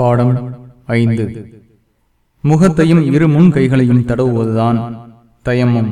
பாடம் ஐந்து. முகத்தையும் இரு முன் கைகளையும் தடவுவதுதான் தயம்மம்